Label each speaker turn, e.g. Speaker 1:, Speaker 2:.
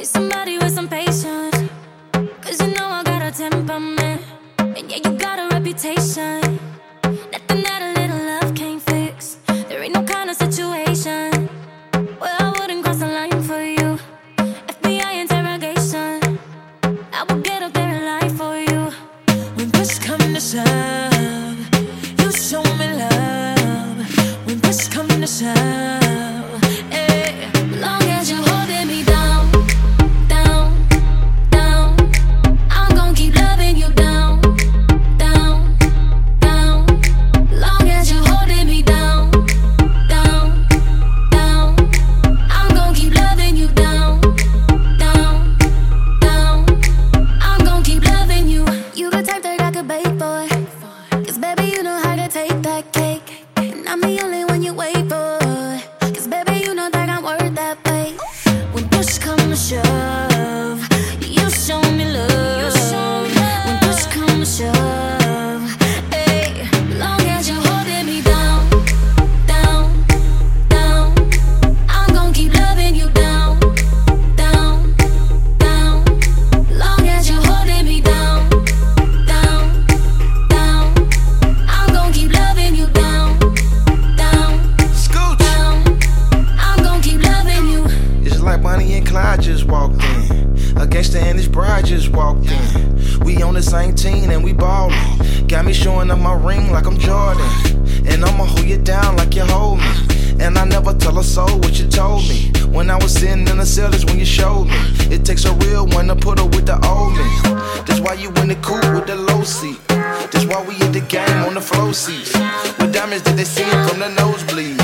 Speaker 1: Need somebody with some patience. Cause you know I got a temperament. And yeah, you got a reputation. Nothing that a little love can fix. There ain't no kind of situation where I wouldn't cross the line for you. FBI interrogation. I will get up there and lie for you. When push comes to shove, you show me love. When push comes to shove. Cause
Speaker 2: like Bonnie and Clyde just walked in. A gangster and his bride just walked in. We on the same team and we ballin'. Got me showing up my ring like I'm Jordan. And I'ma hold you down like you hold me. And I never tell a soul what you told me. When I was sitting in the cell, that's when you showed me. It takes a real one to put her with the old me. That's why you in the coupe with the low seat. That's why we at the game on the flow seats. With diamonds that they see from the nosebleed.